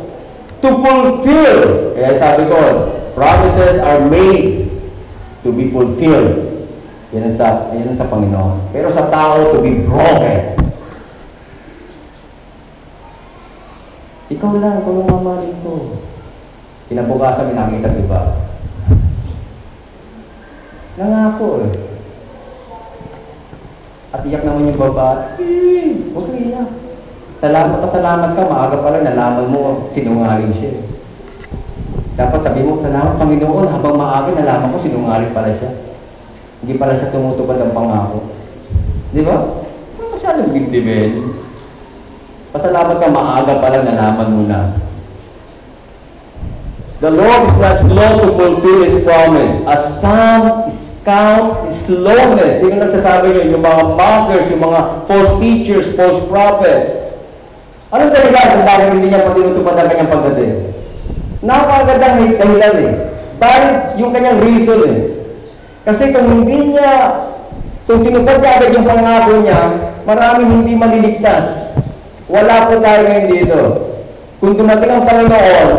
To fulfill. Kaya sabi ko, promises are made to be fulfilled. Yan ang sa, yan ang sa Panginoon. Pero sa tao, to be broken. Ikaw lang, lang mamahalin ko. Kinabukasan, may nakita iba. Nangako eh. At iyak naman yung baba. Eh, huwag ka iyak. Salamat pa salamat ka, maaga pa lang nalaman mo sinungaling siya. Dapat sabi mo, salamat Panginoon, habang maaga nalaman ko sinungaling pala siya. Hindi pala siya tumutupad ang pangako. Di ba? Ano masyadong dibdibin? Pasalamat ka, maaga pa lang nalaman mo na. The Lord is not slow to fulfill His promise. As some is count slowness. Sino nagsasabi yun? Yung mga mockers, yung mga false teachers, false prophets. Anong dahilan kung bakit hindi niya pa tinutupad ang kanyang pagdating? Napakagandang dahilan eh. Bakit yung kanyang reason eh? Kasi kung hindi niya, kung tinupad niya agad yung pangako niya, maraming hindi maliligtas. Wala po tayo ngayon dito. Kung dumating ang Panginoon,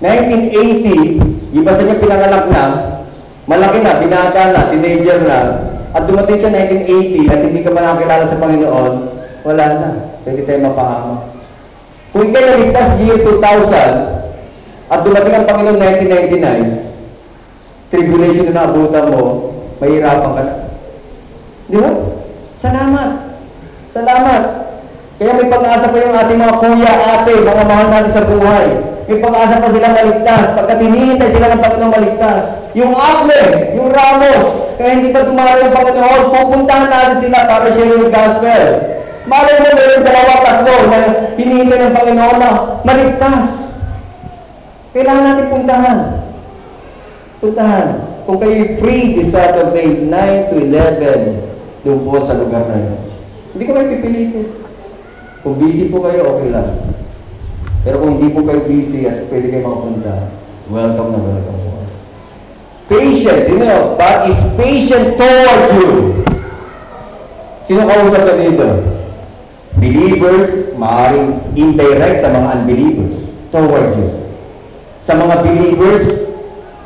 1980, iba sa niya pinanganak na, malaki na, binata na, teenager na, at dumating siya 1980 at hindi ka pa nakakilala sa Panginoon, wala na. Pwede tayo mapahama. Kung ikay naligtas year 2000 at dumating ang Panginoon 1999, tribulation na naabutan mo, mahirapan ka na. Di ba? Salamat. Salamat. Kaya may pag-asa pa yung ating mga kuya, ate, mga mahal natin sa buhay. May pag-asa pa sila maligtas. Pagkat hinihintay sila ng Panginoon maligtas. Yung Akle, yung Ramos, kaya hindi pa dumarating ang Panginoon, pupuntahan natin sila para share yung gospel. Malay mo, meron dalawa, tatlo na hinihintay ng Panginoon na maligtas. Kailangan natin puntahan. Puntahan. Kung kayo free this Saturday, 9 to 11, doon po sa lugar na yun. Hindi ko kayo pipilitin. Kung busy po kayo, okay lang. Pero kung hindi po kayo busy at pwede kayo makapunta, welcome na welcome po. Patient, you know, God is patient toward you. Sino kausap ka dito? Believers, maaaring indirect sa mga unbelievers toward you. Sa mga believers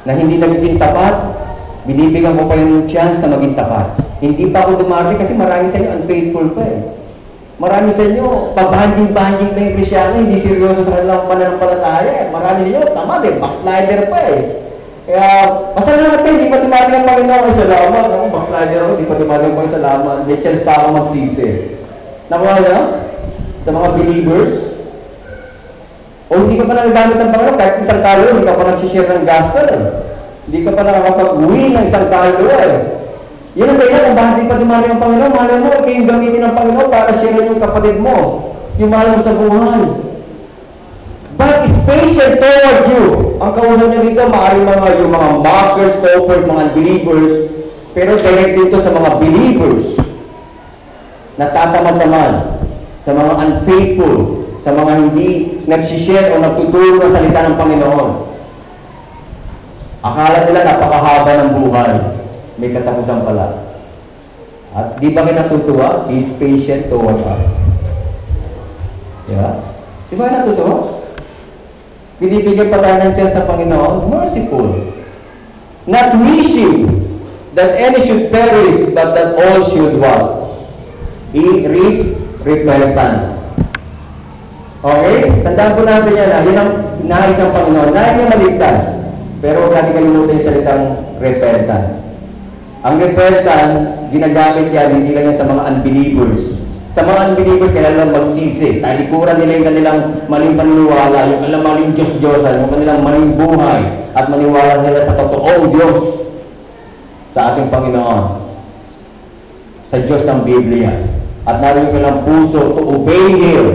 na hindi nagiging tapat, binibigyan ko pa yung chance na maging tapat. Hindi pa ako dumarating kasi marami sa inyo unfaithful pa eh. Marami sa inyo, pagbanjing-banjing pa yung Krisyano, hindi seryoso sa kanilang pananampalataya. Eh. Marami sa inyo, tama din, backslider pa eh. Kaya, pasalamat kayo, hindi pa dumating ang Panginoon. Ay, salamat. Ako, backslider ako, hindi pa dumating ang Panginoon. Salamat. May chance pa ako magsisi. Nakuha niyo? Sa mga believers? O hindi ka pa nagagamit ng Panginoon, kahit isang talo, hindi ka pa nagsishare ng gospel eh. Hindi ka pa nakakapag-uwi ng isang talo eh. Yan ang dahilan kung bakit di pa dumami ang Panginoon. Mahal mo, huwag kayong gamitin ng Panginoon para share yung kapatid mo. Yung mahal mo sa buhay. But is patient toward you. Ang kausap niya dito, maaaring mga yung mga mockers, scoffers, mga unbelievers, pero direct dito sa mga believers natatamad-tamad, sa mga unfaithful, sa mga hindi nagsishare o nagtuturo ng salita ng Panginoon. Akala nila napakahaba ng buhay. May katapusan pala. At di ba kayo natutuwa? He is patient toward us. Di ba? Di ba natutuwa? Binibigyan pa tayo ng chance ng Panginoon, merciful. Not wishing that any should perish, but that all should what? He reach repentance. Okay? Tandaan po natin yan ha. Yan ang nais ng Panginoon. Nais niya maligtas. Pero huwag natin kalimutan yung salitang repentance. Ang repentance, ginagamit yan hindi lang yan sa mga unbelievers. Sa mga unbelievers, kailangan lang magsisi. Talikuran nila yung kanilang maling paniniwala, yung kanilang maling Diyos-Diyosan, yung kanilang maling buhay, at maniwala sila sa totoong Diyos sa ating Panginoon. Sa Diyos ng Biblia. At yung kanilang puso to obey Him.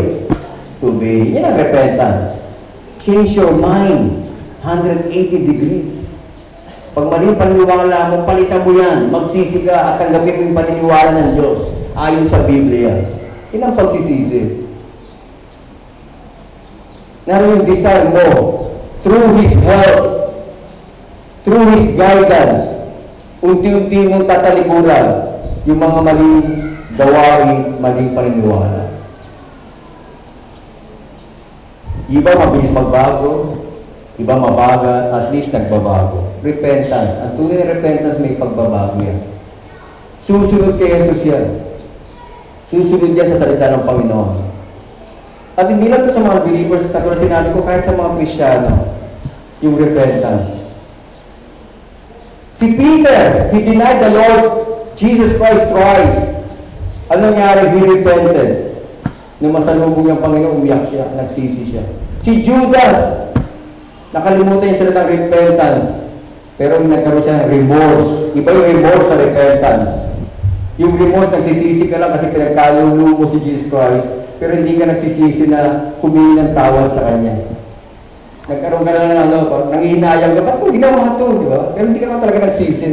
To obey. Yan ang repentance. Change your mind. 180 degrees. Pag mali paniniwala mo, palitan mo yan. Magsisi at tanggapin mo yung paniniwala ng Diyos ayon sa Biblia. Yan ang pagsisisi. Naroon yung desire mo through His help, through His guidance, unti-unti mong tatalikuran yung mga maling gawain, maling paniniwala. Iba mabilis magbago, iba mabagal, at least nagbabago. Repentance. Ang tunay na repentance may pagbabago yan. Susunod kay Jesus yan. Susunod yan sa salita ng Panginoon. At hindi lang ito sa mga believers, katulad sinabi ko, kahit sa mga Krisyano, yung repentance. Si Peter, he denied the Lord Jesus Christ thrice. Ano nangyari? He repented. Nung masalubong yung Panginoon, umiyak siya, nagsisi siya. Si Judas, nakalimutan niya sila ng repentance. Pero nagkaroon siya ng remorse. Iba yung remorse sa repentance. Yung remorse, nagsisisi ka lang kasi pinagkalulumo mo si Jesus Christ, pero hindi ka nagsisisi na humingi ng tawad sa Kanya. Nagkaroon ka lang ng ano, nangihinayang ka, ba't ko ginawa ito, di ba? Pero hindi ka naman talaga nagsisi.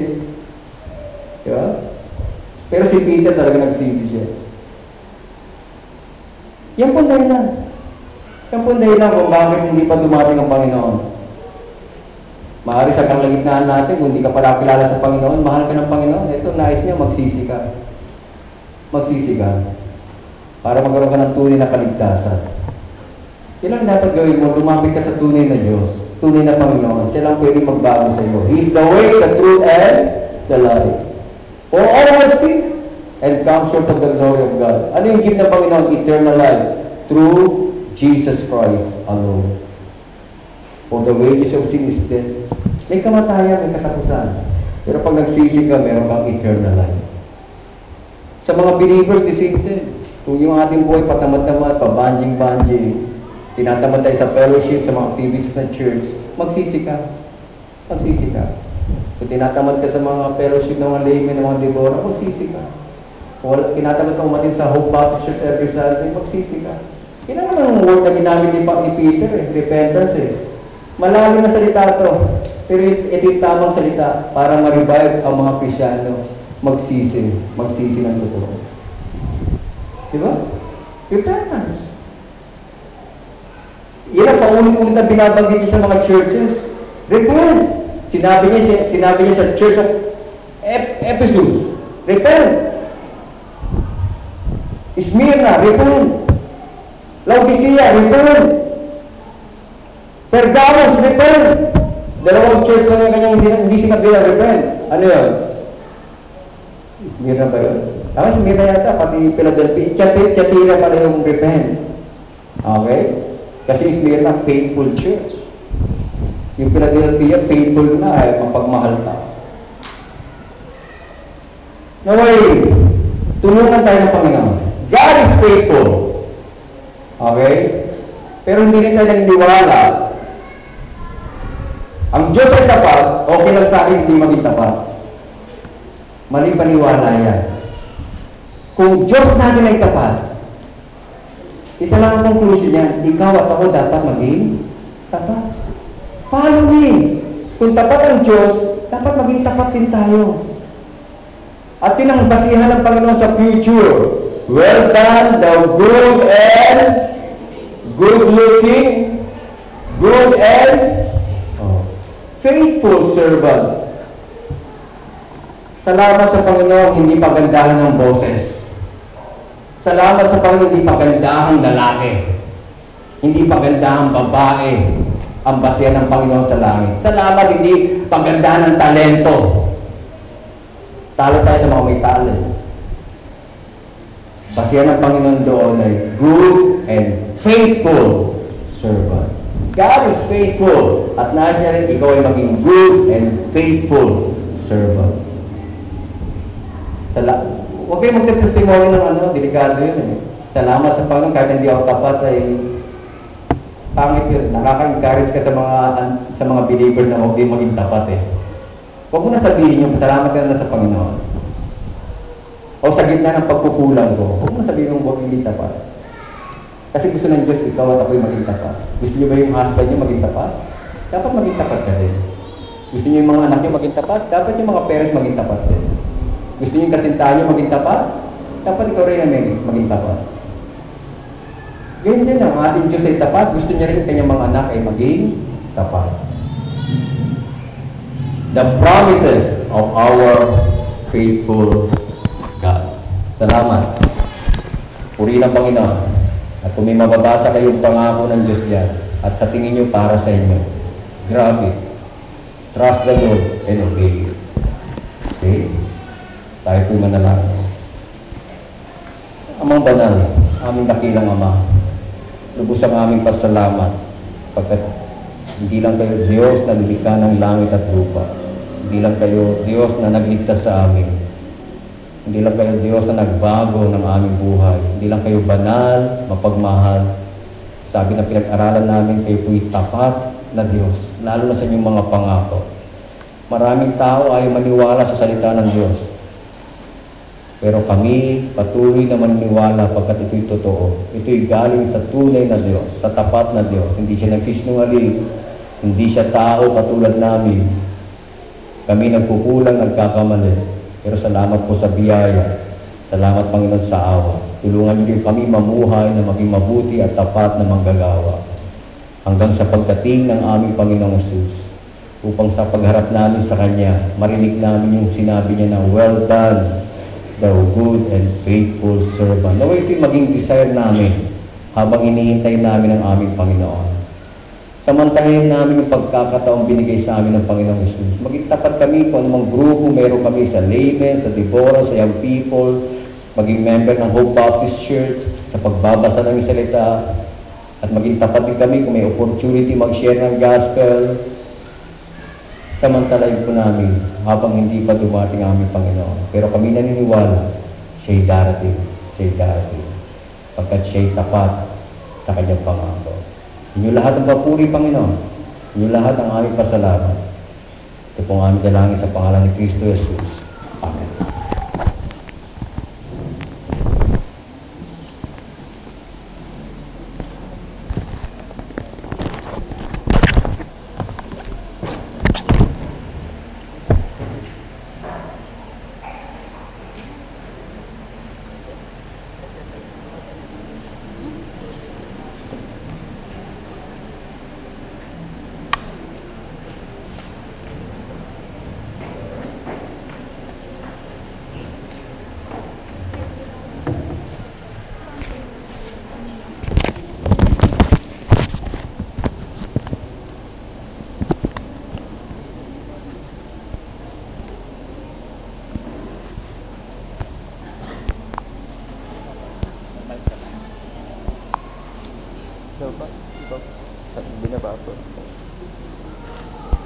Di ba? Pero si Peter talaga nagsisi siya. Yan po ang dahilan. Yan po ang dahilan kung bakit hindi pa dumating ang Panginoon. Maaari sa kalagitnaan natin, kung hindi ka pala kilala sa Panginoon, mahal ka ng Panginoon, ito, nais niya, magsisi ka. Magsisi ka. Para magkaroon ka ng tunay na kaligtasan. Yan ang dapat gawin mo, lumapit ka sa tunay na Diyos, tunay na Panginoon. Siya lang pwede magbago sa iyo. He is the way, the truth, and the life. For all have sinned and come short of the glory of God. Ano yung gift ng Panginoon? Eternal life. Through Jesus Christ alone. For the wages of sin is death. May kamatayan, may katapusan. Pero pag nagsisi ka, meron kang eternal life. Sa mga believers, the same thing. Kung yung ating buhay patamad-tamad, pabanjing-banjing, tinatamad tayo sa fellowship, sa mga activities ng church, magsisi ka. Magsisi ka. Kung tinatamad ka sa mga fellowship ng mga laymen, ng mga Deborah, magsisi ka. Kung wala- tinatamad ka umatin sa Hope Baptist Church every Sunday, magsisi ka. Yan ang naman word na ginamit ni, Pa- ni Peter, eh, repentance eh. Malalim na salita to. Pero it- ito yung tamang salita para ma-revive ang mga Krisyano. Magsisi. Magsisi ng totoo. Di ba? Repentance. Yan ang paulit-ulit na binabanggit sa mga churches. Repent. Sinabi niya, si- sinabi niya sa Church of Ep- Ephesus. Repent. Smyrna, repent. Laodicea, repent. Pergamos, repent. Dalawang church lang yung kanyang hindi, hindi sinabi na repent. Ano yun? Smyrna ba yun? Tama, Smyrna yata, pati Philadelphia. Chati- Chatira pala yung repent. Okay? Kasi Smyrna, faithful church. Yung Philadelphia, faithful na, eh, mapagmahal na. Naway, tulungan tayo ng Panginoon. God is faithful. Okay? Pero hindi rin tayo naniniwala. Ang Diyos ay tapat, okay lang sa akin hindi maging tapat. Maling paniwala yan. Kung Diyos natin ay tapat, isa lang ang conclusion niyan, ikaw at ako dapat maging tapat. Follow me. Kung tapat ang Diyos, dapat maging tapat din tayo. At yun ang basihan ng Panginoon sa future. Well done, thou good and good looking, good and oh, faithful servant. Salamat sa Panginoon, hindi pagandahan ng boses. Salamat sa Panginoon, hindi pagandahang lalaki. Hindi pagandahang babae ang basihan ng Panginoon sa langit. Salamat, hindi pagandahan ng talento. Talo tayo sa mga may talent. Basihan ng Panginoon doon ay good and faithful servant. God is faithful at nais niya rin ikaw ay maging good and faithful servant. Sala Huwag kayong magte-testimony ng ano, delikado yun eh. Salamat sa Panginoon kahit hindi ako tapat ay pangit yun. Nakaka-encourage ka sa mga sa mga believers na huwag din maging tapat eh. Huwag mo na sabihin yung salamat ka na sa Panginoon. O sa gitna ng pagkukulang ko, huwag mo sabihin yung huwag hindi tapat. Kasi gusto ng Diyos, ikaw at ako'y maging tapat. Gusto niyo ba yung husband niyo maging tapat? Dapat maging tapat ka din. Gusto niyo yung mga anak niyo maging tapat? Dapat yung mga parents maging tapat din. Gusto niyo yung kasintahan niyo maging tapat? Dapat ikaw rin ang maging, tapat. Ganyan din ang ating Diyos ay tapat. Gusto niya rin ang kanyang mga anak ay maging tapat. The promises of our faithful. Salamat. Puri ng Panginoon. At kung may mababasa kayong pangako ng Diyos diyan, at sa tingin nyo para sa inyo, grabe. Trust the Lord and obey it. Okay? Tayo po'y manalangin. Amang banal, aming dakilang Ama, lubos ang aming pasalamat pagkat hindi lang kayo Diyos na nilikha ng langit at lupa. Hindi lang kayo Diyos na nagligtas sa amin. Hindi lang kayo Diyos na nagbago ng aming buhay. Hindi lang kayo banal, mapagmahal. Sabi na pinag-aralan namin, kayo po'y tapat na Diyos, lalo na sa inyong mga pangako. Maraming tao ay maniwala sa salita ng Diyos. Pero kami patuloy na maniniwala pagkat ito'y totoo. Ito'y galing sa tunay na Diyos, sa tapat na Diyos. Hindi siya nagsisinungaling, hindi siya tao katulad namin. Kami nagkukulang, nagkakamali. Pero salamat po sa biyaya. Salamat Panginoon sa awa. Tulungan niyo kami mamuhay na maging mabuti at tapat na manggagawa. Hanggang sa pagdating ng aming Panginoong Jesus. Upang sa pagharap namin sa Kanya, marinig namin yung sinabi niya na, Well done, thou good and faithful servant. Naway ito'y maging desire namin habang inihintay namin ang aming Panginoon. Samantahin namin yung pagkakataong binigay sa amin ng Panginoong Yesus. Maging tapat kami kung anumang grupo meron kami sa laymen, sa Deborah, sa Young People, maging member ng Hope Baptist Church, sa pagbabasa ng salita, at maging tapat din kami kung may opportunity mag-share ng gospel, samantalayin po namin habang hindi pa dumating ang aming Panginoon. Pero kami naniniwala, siya'y darating, siya'y darating. Pagkat siya'y tapat sa kanyang pangako. Inyo lahat ang papuri, Panginoon. Inyo lahat ang aming pasalamat. Ito pong aming dalangin sa pangalan ni Kristo Jesus.